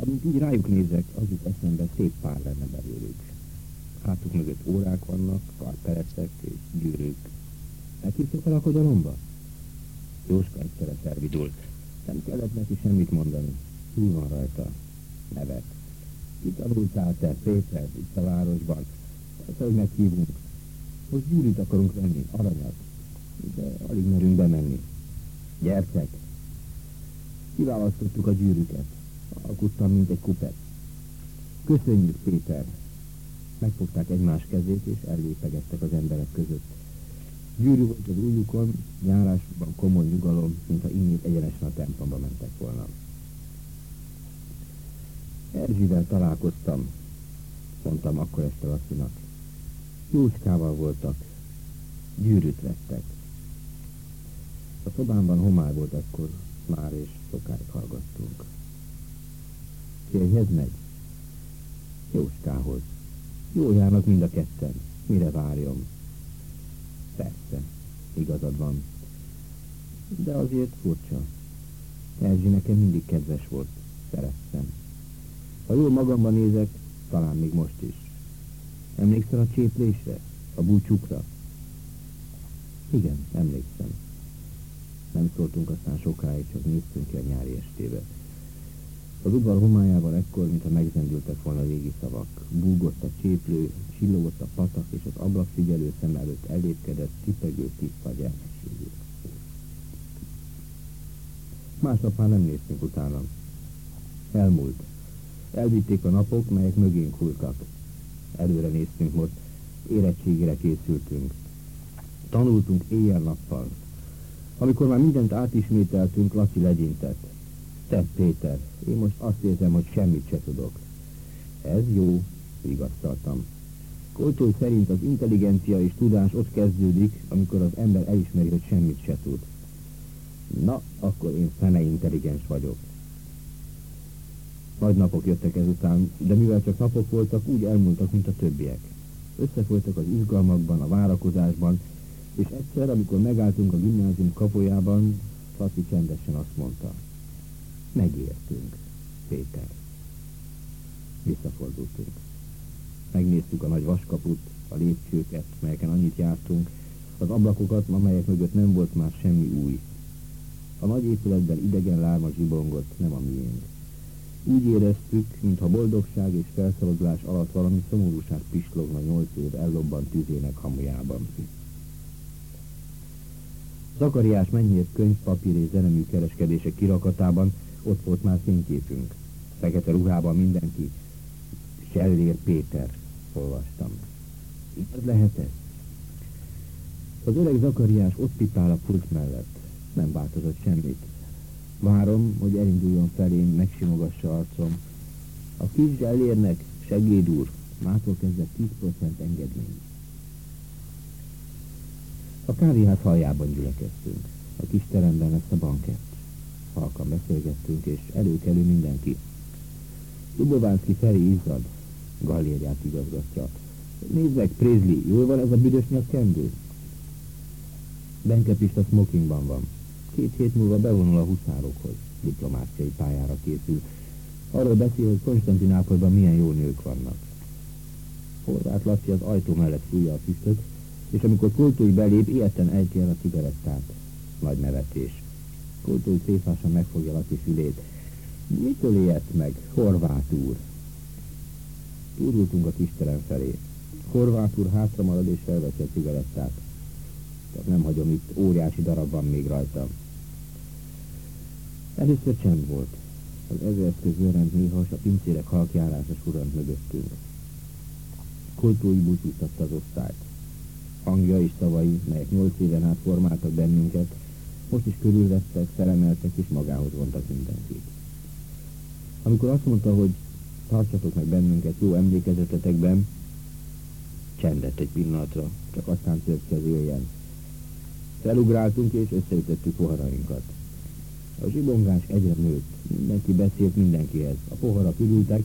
Amint így rájuk nézek, az jut eszembe, szép pár lenne belőlük. Hátuk mögött órák vannak, karpereszek és gyűrűk. Meghívtok a lakodalomba? Jóska egyszerre szervidul. Nem kellett neki semmit mondani. Túl van rajta. Nevet. Ki tanultál te, Péter, itt a városban? Persze, hogy meghívunk. Most gyűrűt akarunk venni, aranyat. De alig merünk bemenni. Gyertek! Kiválasztottuk a gyűrűket. Alkuttam, mint egy kupet. Köszönjük, Péter! Megfogták egymás kezét, és ellépegettek az emberek között. Gyűrű volt az ujjukon, járásban komoly nyugalom, mintha innét egyenesen a templomba mentek volna. Erzsivel találkoztam, mondtam akkor este Lacinak. Jócskával voltak, gyűrűt vettek. A szobámban homály volt ekkor, már és sokáig hallgattunk. Férjhez megy? Jóskához. Jól járnak mind a ketten. Mire várjam? Persze, igazad van. De azért furcsa. Erzsi nekem mindig kedves volt. Szerettem. Ha jól magamban nézek, talán még most is. Emlékszel a cséplésre? A búcsukra? Igen, emlékszem. Nem szóltunk aztán sokáig, csak néztünk ki a nyári estébe. Az udvar homályában ekkor, mintha megzendültek volna régi szavak. Búgott a cséplő, csillogott a patak, és az ablakfigyelő szem előtt elépkedett, tipegő tiszta gyermekségű. Másnap már nem néztünk utána. Elmúlt. Elvitték a napok, melyek mögénk hultak. Előre néztünk most, érettségére készültünk. Tanultunk éjjel-nappal. Amikor már mindent átismételtünk, Laci legyintett. Te, Péter, én most azt érzem, hogy semmit se tudok. Ez jó, vigasztaltam. Koltói szerint az intelligencia és tudás ott kezdődik, amikor az ember elismeri, hogy semmit se tud. Na, akkor én fene intelligens vagyok. Nagy napok jöttek ezután, de mivel csak napok voltak, úgy elmúltak, mint a többiek. Összefolytak az izgalmakban, a várakozásban, és egyszer, amikor megálltunk a gimnázium kapujában, Laci csendesen azt mondta. Megértünk, Péter. Visszafordultunk. Megnéztük a nagy vaskaput, a lépcsőket, melyeken annyit jártunk, az ablakokat, amelyek mögött nem volt már semmi új. A nagy épületben idegen lárma zsibongott, nem a miénk. Úgy éreztük, mintha boldogság és felszabadulás alatt valami szomorúság pislogna nyolc év ellobbant tüzének hamujában. Zakariás mennyire könyv, papír és zenemű kereskedések kirakatában ott volt már fényképünk. Fekete ruhában mindenki. Sellér Péter, olvastam. Igaz lehet ez? Az öreg Zakariás ott pipál a pult mellett. Nem változott semmit. Várom, hogy elinduljon felém, megsimogassa arcom. A kis elérnek, segéd úr, mától kezdve 10% engedmény. A kávéház haljában gyülekeztünk. A kis teremben lesz a banket. Halkan beszélgettünk, és előkelő mindenki. Lubovánszki Feri izzad, galériát igazgatja. Nézd meg, Prézli, jól van ez a büdös nyakkendő? Benke Pista smokingban van. Két hét múlva bevonul a huszárokhoz, diplomáciai pályára készül. Arról beszél, hogy Konstantinápolban milyen jó nők vannak. Horváth Laci az ajtó mellett fújja a füstöt, és amikor Kultúj belép, ilyetten ejti el a cigarettát. Nagy nevetés. Kultúj széfásan megfogja Laci fülét. Mitől ilyet meg, Horváth úr? Túrultunk a kisterem felé. Horváth úr hátra marad és felveszi a cigarettát. Tehát nem hagyom itt, óriási darab van még rajta. Először csend volt. Az ezereszköz örend néha, a pincérek halkjárása surant mögöttünk. Kultúi búcsúztatta az osztályt. Hangja és szavai, melyek nyolc éven át formáltak bennünket, most is körülvettek, felemeltek és magához vontak mindenkit. Amikor azt mondta, hogy tartsatok meg bennünket jó emlékezetetekben, csendet egy pillanatra, csak aztán tört ki az éljen. Felugráltunk és összeütöttük poharainkat. A zsibongás egyre nőtt, mindenki beszélt mindenkihez, a poharak ürültek,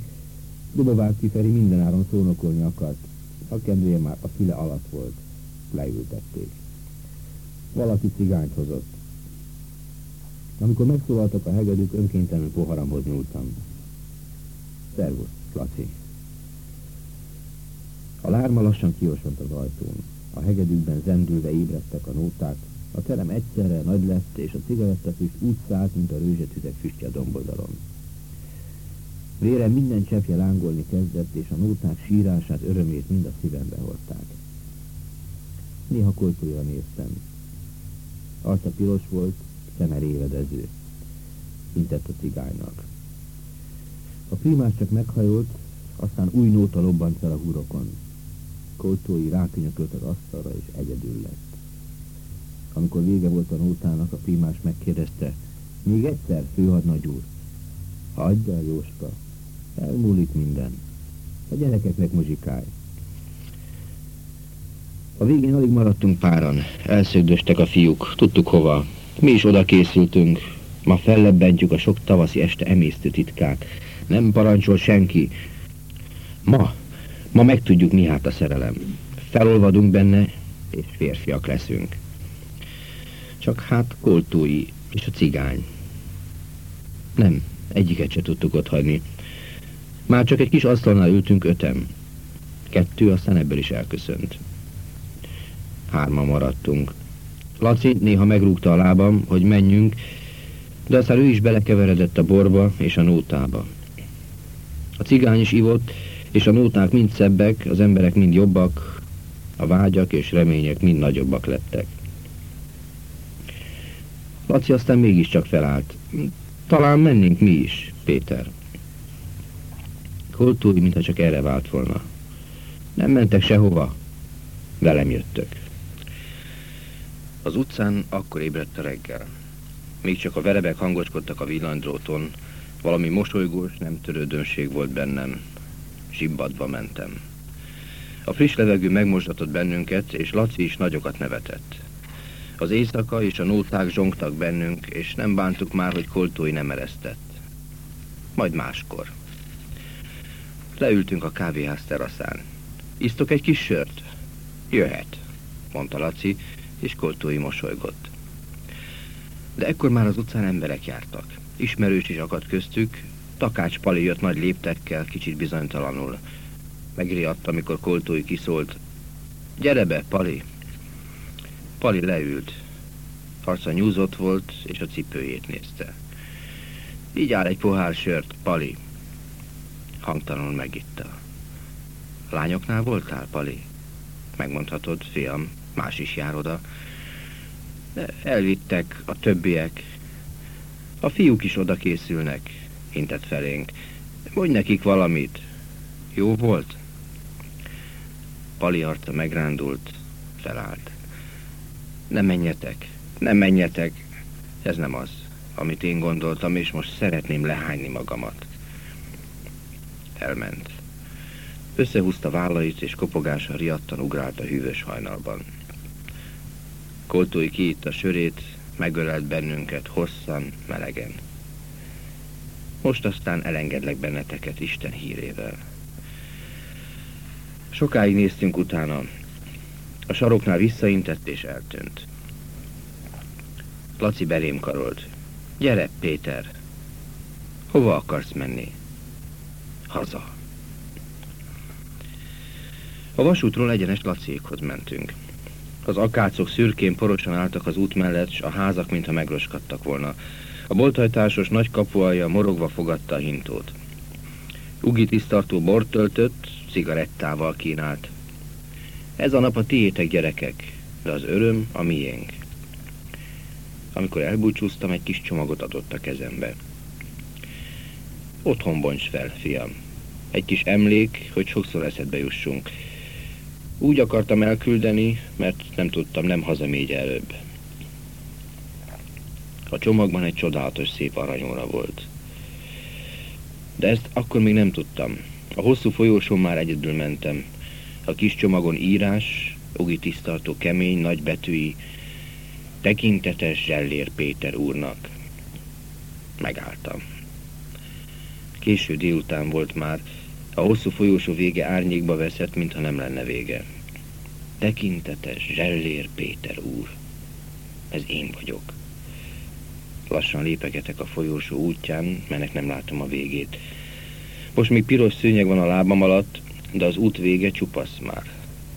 Dubovák kiferi mindenáron szónokolni akart. A kendője már a file alatt volt. Leültették. Valaki cigányt hozott. Amikor megszólaltak a hegedűk, önkéntelenül poharamhoz nyúltam. Szervusz, Laci. A lárma lassan kiosont az ajtón. A hegedűkben zendülve ébredtek a nóták, a terem egyszerre nagy lett, és a cigarettafüst úgy szállt, mint a rőzsetüzek füstje a domboldalon. Vére minden csepje lángolni kezdett, és a nóták sírását, örömét mind a szívembe hordták. Néha koltója néztem. Arca piros volt, szeme révedező. Intett a cigánynak. A primás csak meghajolt, aztán új nóta lobbant fel a hurokon. Koltói rákönyökölt az asztalra, és egyedül lett. Amikor vége volt a nótának, a primás megkérdezte, még egyszer, főhadnagy úr. Hagyd el, Jóska, elmúlik minden. A gyerekeknek muzsikálj. A végén alig maradtunk páran. Elszögdöstek a fiúk, tudtuk hova. Mi is oda készültünk. Ma fellebbentjük a sok tavaszi este emésztő titkát. Nem parancsol senki. Ma, ma megtudjuk mi hát a szerelem. Felolvadunk benne, és férfiak leszünk. Csak hát koltói és a cigány. Nem, egyiket se tudtuk ott hagyni. Már csak egy kis asztalnál ültünk ötem. Kettő, aztán ebből is elköszönt. Hárman maradtunk. Laci néha megrúgta a lábam, hogy menjünk, de aztán ő is belekeveredett a borba és a nótába. A cigány is ivott, és a nóták mind szebbek, az emberek mind jobbak, a vágyak és remények mind nagyobbak lettek. Laci aztán mégiscsak felállt. Talán mennénk mi is, Péter. Koltúj, mintha csak erre vált volna. Nem mentek sehova. Velem jöttök. Az utcán akkor ébredt a reggel. Még csak a verebek hangoskodtak a villanydróton, valami mosolygós, nem törődönség volt bennem. Zsibbadva mentem. A friss levegő megmosdatott bennünket, és Laci is nagyokat nevetett. Az éjszaka és a nóták zsongtak bennünk, és nem bántuk már, hogy koltói nem eresztett. Majd máskor. Leültünk a kávéház teraszán. Isztok egy kis sört? Jöhet, mondta Laci, és koltói mosolygott. De ekkor már az utcán emberek jártak. Ismerős is akadt köztük, Takács Pali jött nagy léptekkel, kicsit bizonytalanul. Megriadt, amikor koltói kiszólt. Gyere be, Pali! Pali leült. Arca nyúzott volt, és a cipőjét nézte. Így áll egy pohár sört, Pali. Hangtalanul megitta. Lányoknál voltál, Pali? Megmondhatod, fiam, más is jár oda. Elvittek a többiek. A fiúk is oda készülnek, intett felénk. Mondj nekik valamit. Jó volt? Pali arca megrándult, felállt. Nem menjetek, nem menjetek. Ez nem az, amit én gondoltam, és most szeretném lehányni magamat. Elment. Összehúzta vállait, és kopogása riadtan ugrált a hűvös hajnalban. Koltói a sörét, megölelt bennünket hosszan, melegen. Most aztán elengedlek benneteket Isten hírével. Sokáig néztünk utána, a saroknál visszaintett és eltűnt. Laci belém karolt. Gyere, Péter! Hova akarsz menni? Haza. A vasútról egyenes Laciékhoz mentünk. Az akácok szürkén porosan álltak az út mellett, s a házak mintha megroskadtak volna. A bolthajtásos nagy kapualja morogva fogadta a hintót. Ugi tisztartó bort töltött, cigarettával kínált. Ez a nap a tiétek, gyerekek, de az öröm a miénk. Amikor elbúcsúztam, egy kis csomagot adott a kezembe. Otthon bonts fel, fiam. Egy kis emlék, hogy sokszor eszedbe jussunk. Úgy akartam elküldeni, mert nem tudtam, nem hazamégy előbb. A csomagban egy csodálatos szép aranyóra volt. De ezt akkor még nem tudtam. A hosszú folyóson már egyedül mentem. A kis csomagon írás, Ugi tisztartó kemény, nagy betűi, tekintetes Zsellér Péter úrnak. Megálltam. Késő délután volt már, a hosszú folyósó vége árnyékba veszett, mintha nem lenne vége. Tekintetes Zsellér Péter úr. Ez én vagyok. Lassan lépegetek a folyósó útján, mert nem látom a végét. Most még piros szőnyeg van a lábam alatt, de az út vége csupasz már.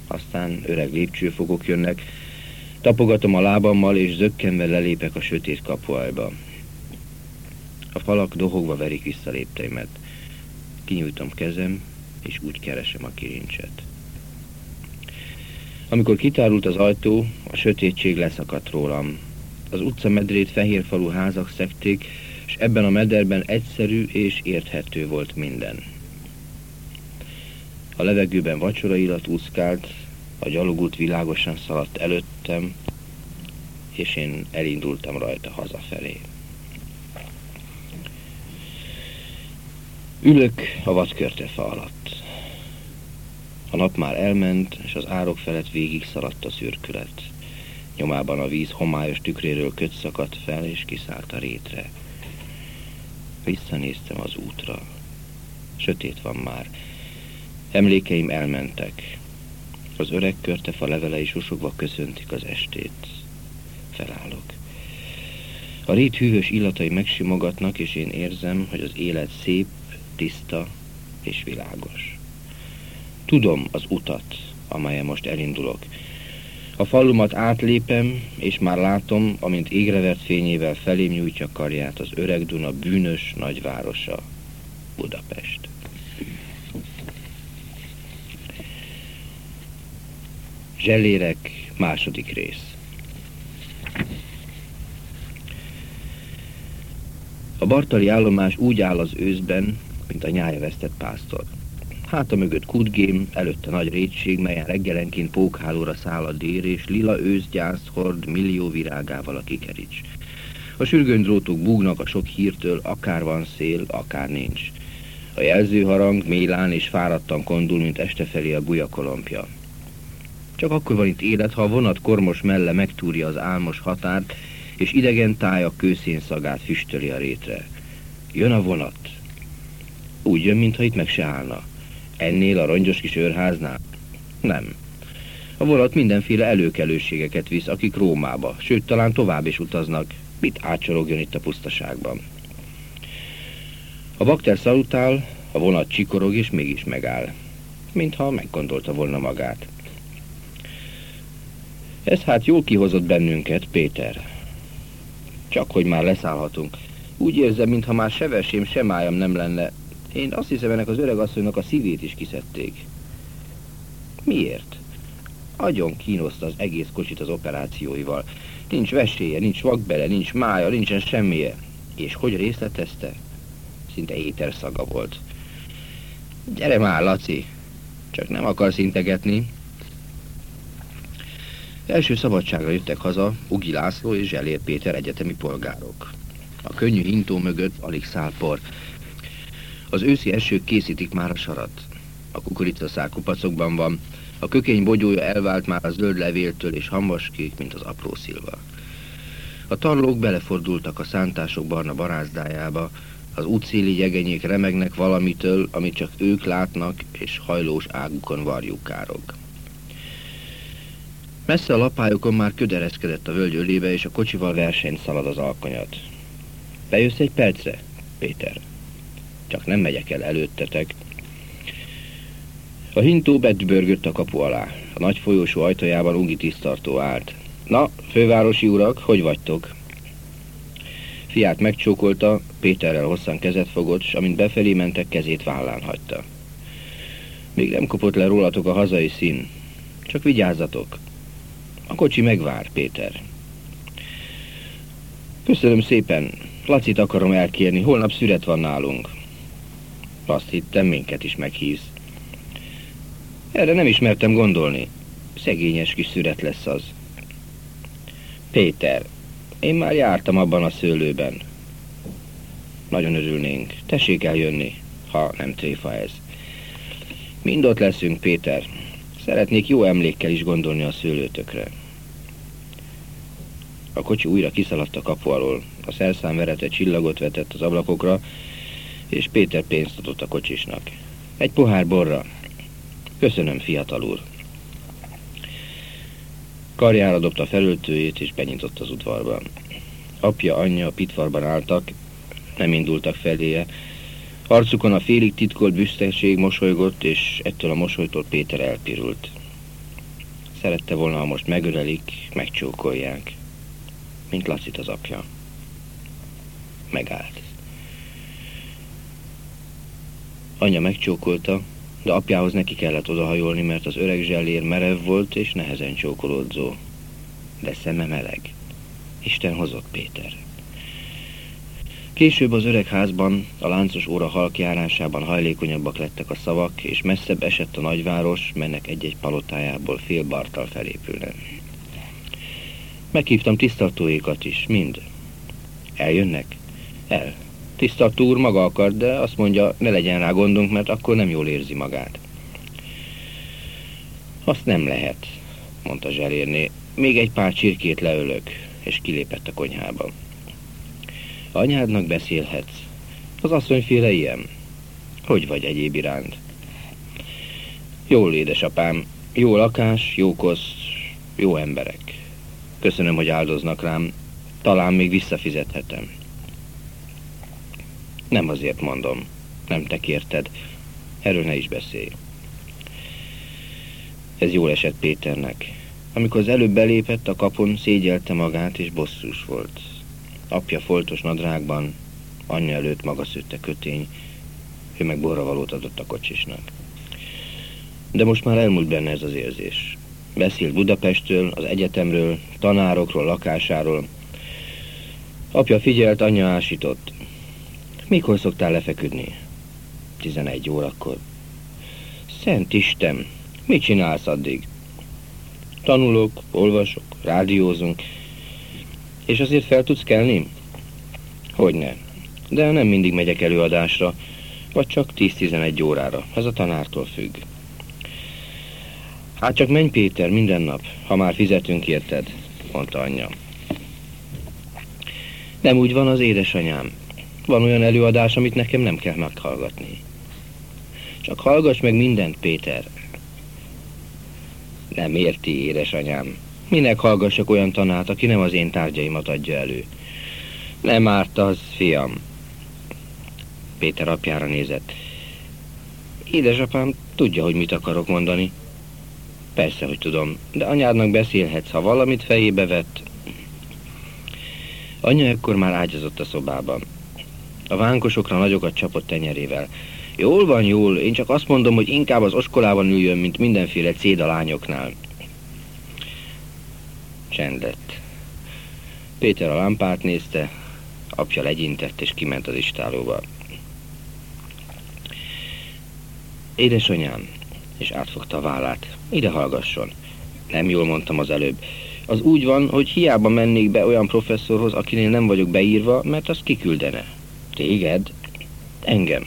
Aztán öreg lépcsőfogok jönnek, tapogatom a lábammal, és zökkenve lelépek a sötét kapuajba. A falak dohogva verik vissza lépteimet. Kinyújtom kezem, és úgy keresem a kirincset. Amikor kitárult az ajtó, a sötétség leszakadt rólam. Az utca medrét fehérfalú házak szekték, és ebben a mederben egyszerű és érthető volt minden. A levegőben vacsora illat úszkált, a gyalogút világosan szaladt előttem, és én elindultam rajta hazafelé. Ülök a vadkörtefa alatt. A nap már elment, és az árok felett végig szaladt a szürkület. Nyomában a víz homályos tükréről köt szakadt fel, és kiszállt a rétre. Visszanéztem az útra. Sötét van már. Emlékeim elmentek. Az öreg körtefa levelei susogva köszöntik az estét. Felállok. A rét hűvös illatai megsimogatnak, és én érzem, hogy az élet szép, tiszta és világos. Tudom az utat, amelyen most elindulok. A falumat átlépem, és már látom, amint égrevert fényével felém nyújtja karját az öreg Duna bűnös nagyvárosa, Budapest. Zsellérek, második rész. A bartali állomás úgy áll az őszben, mint a nyája vesztett pásztor. Háta mögött kutgém, előtte nagy rétség, melyen reggelenként pókhálóra száll a dér, és lila őszgyász hord millió virágával a kikerics. A sürgőn drótok búgnak a sok hírtől, akár van szél, akár nincs. A jelzőharang mélán és fáradtan kondul, mint este felé a bujakolompja. Csak akkor van itt élet, ha a vonat kormos melle megtúrja az álmos határt, és idegen tája kőszén szagát füstöli a rétre. Jön a vonat. Úgy jön, mintha itt meg se állna. Ennél a rongyos kis őrháznál? Nem. A vonat mindenféle előkelőségeket visz, akik Rómába, sőt, talán tovább is utaznak. Mit átsorogjon itt a pusztaságban? A bakter szalutál, a vonat csikorog és mégis megáll. Mintha meggondolta volna magát. Ez hát jól kihozott bennünket, Péter. Csak hogy már leszállhatunk. Úgy érzem, mintha már se versém, se májam nem lenne. Én azt hiszem, ennek az öreg asszonynak a szívét is kiszedték. Miért? Agyon kínoszta az egész kocsit az operációival. Nincs veséje, nincs vakbele, nincs mája, nincsen semmije. És hogy részletezte? Szinte éter szaga volt. Gyere már, Laci! Csak nem akarsz integetni. Első szabadságra jöttek haza Ugi László és Zselér Péter egyetemi polgárok. A könnyű hintó mögött alig száll por. Az őszi esők készítik már a sarat. A kukoricaszár kupacokban van, a kökény bogyója elvált már a zöld levéltől és hamvaskék, mint az apró szilva. A tarlók belefordultak a szántások barna barázdájába, az útszéli jegenyék remegnek valamitől, amit csak ők látnak, és hajlós águkon varjuk károk. Messze a lapályokon már ködereszkedett a völgy ölébe, és a kocsival versenyt szalad az alkonyat. Bejössz egy percre, Péter? Csak nem megyek el előttetek. A hintó bedbörgött a kapu alá. A nagy folyósó ajtajában ungi tisztartó állt. Na, fővárosi urak, hogy vagytok? Fiát megcsókolta, Péterrel hosszan kezet fogott, és amint befelé mentek, kezét vállán hagyta. Még nem kopott le rólatok a hazai szín. Csak vigyázzatok, a kocsi megvár, Péter. Köszönöm szépen. Lacit akarom elkérni, holnap szüret van nálunk. Azt hittem, minket is meghívsz. Erre nem ismertem gondolni. Szegényes kis szüret lesz az. Péter, én már jártam abban a szőlőben. Nagyon örülnénk. Tessék eljönni, ha nem tréfa ez. Mind ott leszünk, Péter. Szeretnék jó emlékkel is gondolni a szőlőtökre. A kocsi újra kiszaladt a kapu alól. A szerszám verete csillagot vetett az ablakokra, és Péter pénzt adott a kocsisnak. Egy pohár borra. Köszönöm, fiatal úr. Karjára dobta felöltőjét, és benyitott az udvarba. Apja, anyja a pitvarban álltak, nem indultak feléje. Arcukon a félig titkolt büszteség mosolygott, és ettől a mosolytól Péter elpirult. Szerette volna, ha most megölelik, megcsókolják, mint Lacit az apja. Megállt. Anyja megcsókolta, de apjához neki kellett odahajolni, mert az öreg zsellér merev volt és nehezen csókolódzó. De szeme meleg. Isten hozott Péter. Később az öreg házban, a láncos óra halkjárásában hajlékonyabbak lettek a szavak, és messzebb esett a nagyváros, mennek egy-egy palotájából fél bartal felépülne. Meghívtam tisztartóékat is, mind. Eljönnek? El. Tisztartó úr maga akar, de azt mondja, ne legyen rá gondunk, mert akkor nem jól érzi magát. Azt nem lehet, mondta Zselérné. Még egy pár csirkét leölök, és kilépett a konyhába. Anyádnak beszélhetsz. Az asszonyféle ilyen. Hogy vagy egyéb iránt? Jól, édesapám. Jó lakás, jó kosz, jó emberek. Köszönöm, hogy áldoznak rám. Talán még visszafizethetem. Nem azért mondom. Nem te kérted. Erről ne is beszélj. Ez jól esett Péternek. Amikor az előbb belépett a kapon, szégyelte magát és bosszús volt. Apja foltos nadrágban, anyja előtt maga szőtte kötény, ő meg borravalót adott a kocsisnak. De most már elmúlt benne ez az érzés. Beszélt Budapestről, az egyetemről, tanárokról, lakásáról. Apja figyelt, anyja ásított. Mikor szoktál lefeküdni? 11 órakor. Szent Isten, mit csinálsz addig? Tanulok, olvasok, rádiózunk, és azért fel tudsz kelni? Hogyne. De nem mindig megyek előadásra, vagy csak 10-11 órára. Ez a tanártól függ. Hát csak menj Péter minden nap, ha már fizetünk érted, mondta anyja. Nem úgy van az édesanyám. Van olyan előadás, amit nekem nem kell meghallgatni. Csak hallgass meg mindent, Péter. Nem érti, édesanyám. Minek hallgassak olyan tanát, aki nem az én tárgyaimat adja elő? Nem árt az, fiam. Péter apjára nézett. Édesapám tudja, hogy mit akarok mondani. Persze, hogy tudom, de anyádnak beszélhetsz, ha valamit fejébe vett. Anya ekkor már ágyazott a szobában. A vánkosokra nagyokat csapott tenyerével. Jól van, jól, én csak azt mondom, hogy inkább az oskolában üljön, mint mindenféle céd a lányoknál. Csend lett. Péter a lámpát nézte, apja legyintett és kiment az istálóba. Édesanyám, és átfogta a vállát, ide hallgasson. Nem jól mondtam az előbb. Az úgy van, hogy hiába mennék be olyan professzorhoz, akinél nem vagyok beírva, mert az kiküldene. Téged? Engem.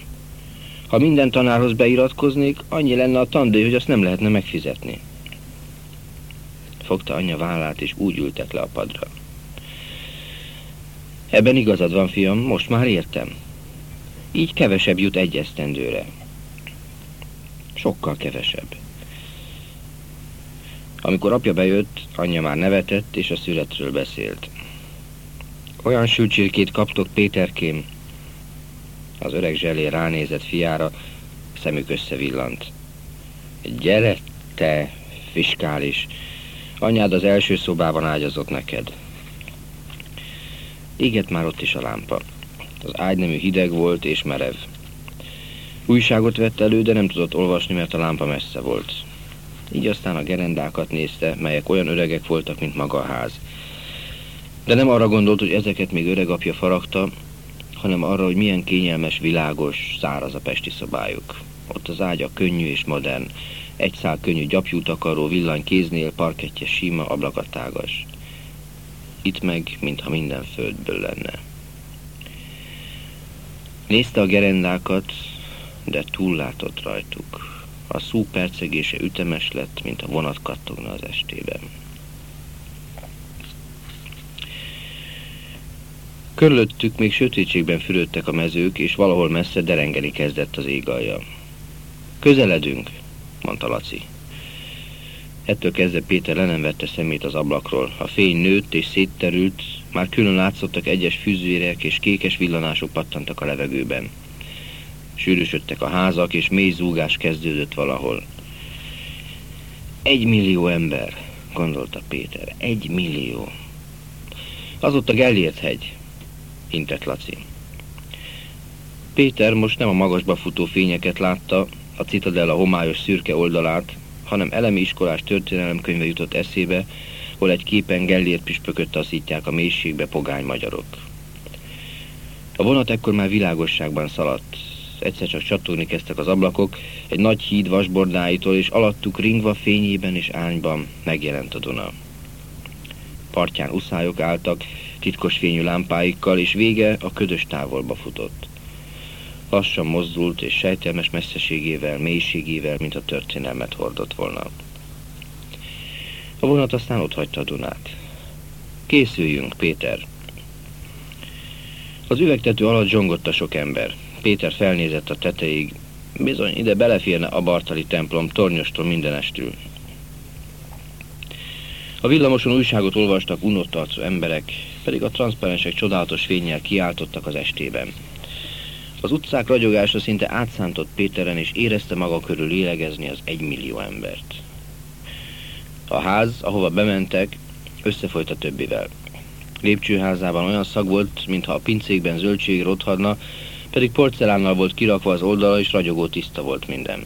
Ha minden tanárhoz beiratkoznék, annyi lenne a tandíj, hogy azt nem lehetne megfizetni fogta anyja vállát, és úgy ültek le a padra. Ebben igazad van, fiam, most már értem. Így kevesebb jut egy esztendőre. Sokkal kevesebb. Amikor apja bejött, anyja már nevetett, és a születről beszélt. Olyan sülcsirkét kaptok, Péterkém. Az öreg zselé ránézett fiára, szemük összevillant. Gyere, te, fiskális, Anyád az első szobában ágyazott neked. Éget már ott is a lámpa. Az ágynemű hideg volt és merev. Újságot vett elő, de nem tudott olvasni, mert a lámpa messze volt. Így aztán a gerendákat nézte, melyek olyan öregek voltak, mint maga a ház. De nem arra gondolt, hogy ezeket még öreg apja faragta, hanem arra, hogy milyen kényelmes, világos, száraz a pesti szobájuk. Ott az ágya könnyű és modern, egy szál könnyű gyapjútakaró, villany kéznél, parkettje sima, ablakatágas. Itt meg, mintha minden földből lenne. Nézte a gerendákat, de túllátott rajtuk. A szú percegése ütemes lett, mint a vonat kattogna az estében. Körülöttük még sötétségben fürödtek a mezők, és valahol messze derengeni kezdett az égalja. Közeledünk, mondta Laci. Ettől kezdve Péter le nem vette szemét az ablakról. A fény nőtt és szétterült, már külön látszottak egyes fűzvérek és kékes villanások pattantak a levegőben. Sűrűsödtek a házak, és mély zúgás kezdődött valahol. Egy millió ember, gondolta Péter. Egy millió. Az ott a Gellért hegy, intett Laci. Péter most nem a magasba futó fényeket látta, a citadella homályos szürke oldalát, hanem elemi iskolás történelemkönyve jutott eszébe, hol egy képen Gellért püspököt taszítják a mélységbe pogány magyarok. A vonat ekkor már világosságban szaladt. Egyszer csak csatogni kezdtek az ablakok, egy nagy híd vasbordáitól, és alattuk ringva fényében és ányban megjelent a Duna. Partján uszályok álltak, titkos fényű lámpáikkal, és vége a ködös távolba futott. Lassan mozdult, és sejtelmes messzeségével, mélységével, mint a történelmet hordott volna. A vonat aztán ott hagyta a Dunát. Készüljünk, Péter! Az üvegtető alatt zsongott a sok ember. Péter felnézett a tetejéig. Bizony, ide beleférne a Bartali templom tornyostól mindenestül. A villamoson újságot olvastak unott arcú emberek, pedig a transzparensek csodálatos fényjel kiáltottak az estében. Az utcák ragyogása szinte átszántott Péteren, és érezte maga körül lélegezni az egymillió embert. A ház, ahova bementek, összefolyt a többivel. Lépcsőházában olyan szag volt, mintha a pincékben zöldség rothadna, pedig porcelánnal volt kirakva az oldala, és ragyogó tiszta volt minden.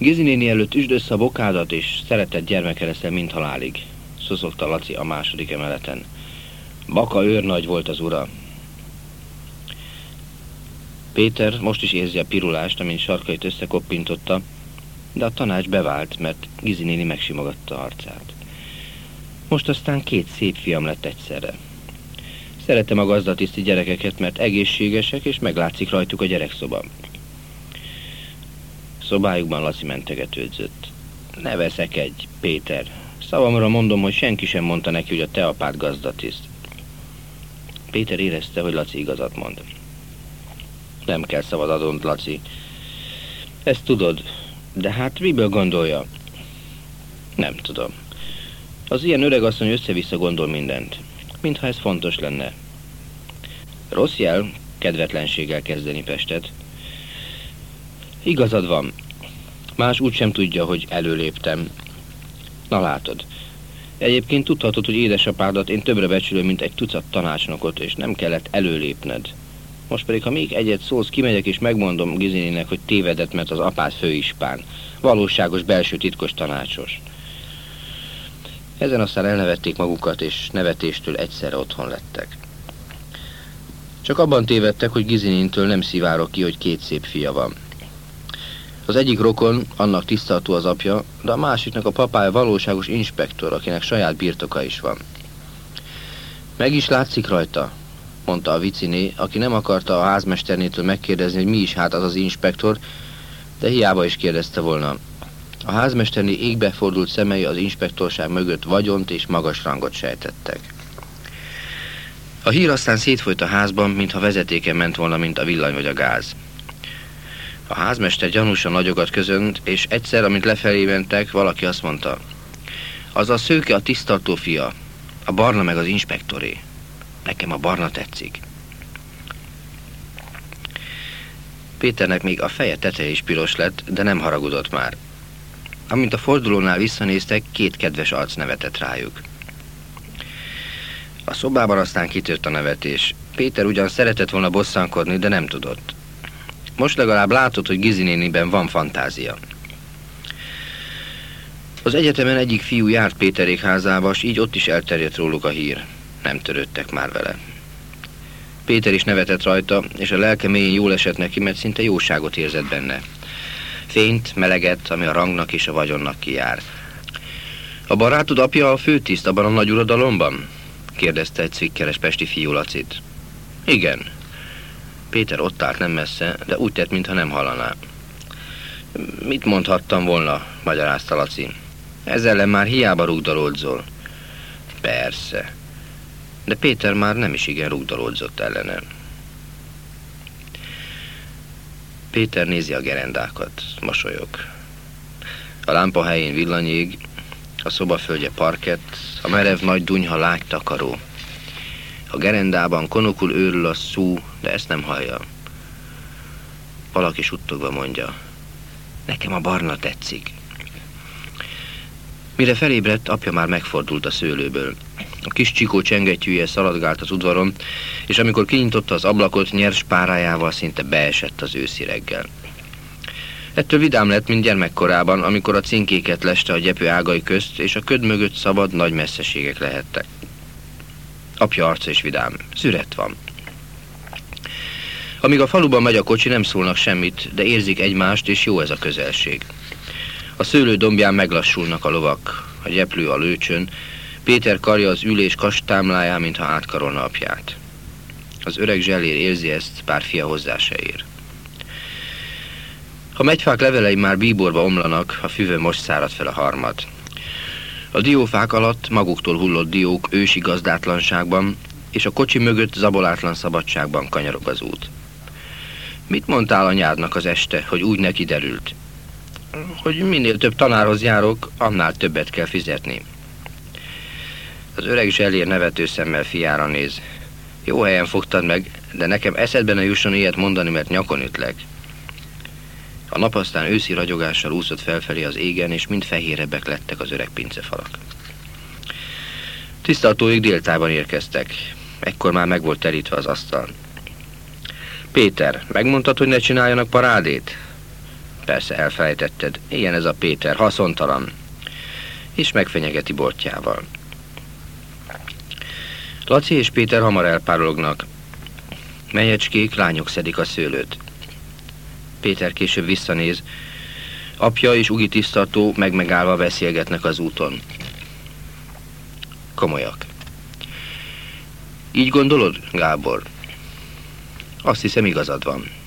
Gizi néni előtt üsd össze a bokádat, és szeretett gyermeke leszel, mint halálig, szoszogta Laci a második emeleten. Baka őrnagy volt az ura. Péter most is érzi a pirulást, amint sarkait összekoppintotta, de a tanács bevált, mert Gizi néni megsimogatta arcát. Most aztán két szép fiam lett egyszerre. Szeretem a gazdatiszti gyerekeket, mert egészségesek, és meglátszik rajtuk a gyerekszoba. Szobájukban Laci mentegetődzött. Ne veszek egy, Péter. Szavamra mondom, hogy senki sem mondta neki, hogy a te apád gazdatiszt. Péter érezte, hogy Laci igazat mond. Nem kell szabad adont, Laci. Ezt tudod, de hát miből gondolja? Nem tudom. Az ilyen öreg asszony össze-vissza gondol mindent, mintha ez fontos lenne. Rossz jel, kedvetlenséggel kezdeni Pestet. Igazad van. Más úgy sem tudja, hogy előléptem. Na látod. Egyébként tudhatod, hogy édesapádat én többre becsülöm, mint egy tucat tanácsnokot, és nem kellett előlépned. Most pedig, ha még egyet szólsz, kimegyek és megmondom Gizinének, hogy tévedett, mert az apád főispán. Valóságos, belső, titkos tanácsos. Ezen aztán elnevették magukat, és nevetéstől egyszerre otthon lettek. Csak abban tévedtek, hogy Gizinintől nem szivárok ki, hogy két szép fia van. Az egyik rokon, annak tisztaltó az apja, de a másiknak a papája valóságos inspektor, akinek saját birtoka is van. Meg is látszik rajta, mondta a viciné, aki nem akarta a házmesternétől megkérdezni, hogy mi is hát az az inspektor, de hiába is kérdezte volna. A házmesterné égbe fordult szemei az inspektorság mögött vagyont és magas rangot sejtettek. A hír aztán szétfolyt a házban, mintha vezetéken ment volna, mint a villany vagy a gáz. A házmester gyanúsan nagyokat közönt, és egyszer, amint lefelé mentek, valaki azt mondta, az a szőke a tisztartó fia, a barna meg az inspektoré. Nekem a barna tetszik. Péternek még a feje teteje is piros lett, de nem haragudott már. Amint a fordulónál visszanéztek, két kedves arc nevetett rájuk. A szobában aztán kitört a nevetés. Péter ugyan szeretett volna bosszankodni, de nem tudott. Most legalább látod, hogy Gizinéniben van fantázia. Az egyetemen egyik fiú járt Péterék házába, s így ott is elterjedt róluk a hír. Nem törődtek már vele. Péter is nevetett rajta, és a lelke mélyén jól esett neki, mert szinte jóságot érzett benne. Fényt, meleget, ami a rangnak és a vagyonnak kijár. A barátod apja a főtiszt abban a nagy uradalomban? kérdezte egy cvikkeres pesti fiú Lacit. Igen. Péter ott állt nem messze, de úgy tett, mintha nem hallaná. Mit mondhattam volna, magyarázta Laci. Ezzel ellen már hiába rúgdalódzol. Persze. De Péter már nem is igen rúgdalódzott ellene. Péter nézi a gerendákat, mosolyog. A lámpa helyén villanyég, a szobaföldje parkett, a merev nagy dunyha lágy takaró. A gerendában konokul őrül a szú, de ezt nem hallja. Valaki suttogva mondja, nekem a barna tetszik. Mire felébredt, apja már megfordult a szőlőből. A kis csikó csengettyűje szaladgált az udvaron, és amikor kinyitotta az ablakot, nyers párájával szinte beesett az őszi reggel. Ettől vidám lett, mint gyermekkorában, amikor a cinkéket leste a gyepő ágai közt, és a köd mögött szabad nagy messzeségek lehettek. Apja arca is vidám, szüret van. Amíg a faluban megy a kocsi, nem szólnak semmit, de érzik egymást, és jó ez a közelség. A szőlő dombján meglassulnak a lovak, a gyeplő a lőcsön, Péter karja az ülés kastámláján, mintha átkarolna apját. Az öreg zsellér érzi ezt, pár fia hozzá se ér. A megyfák levelei már bíborba omlanak, a füve most szárad fel a harmad. A diófák alatt maguktól hullott diók ősi gazdátlanságban, és a kocsi mögött zabolátlan szabadságban kanyarog az út. Mit mondtál anyádnak az este, hogy úgy neki derült? Hogy minél több tanárhoz járok, annál többet kell fizetni. Az öreg zselér nevető szemmel fiára néz. Jó helyen fogtad meg, de nekem eszedben ne jusson ilyet mondani, mert nyakon ütlek. A nap aztán őszi ragyogással úszott felfelé az égen, és mind fehérebbek lettek az öreg pincefalak. Tisztaltóik déltában érkeztek. Ekkor már meg volt terítve az asztal. Péter, megmondtad, hogy ne csináljanak parádét? Persze, elfelejtetted. Ilyen ez a Péter, haszontalan. És megfenyegeti bortjával. Laci és Péter hamar elpárolognak. Menyecskék, lányok szedik a szőlőt. Péter később visszanéz. Apja és Ugi tisztató megmegállva beszélgetnek az úton. Komolyak. Így gondolod, Gábor? Azt hiszem igazad van.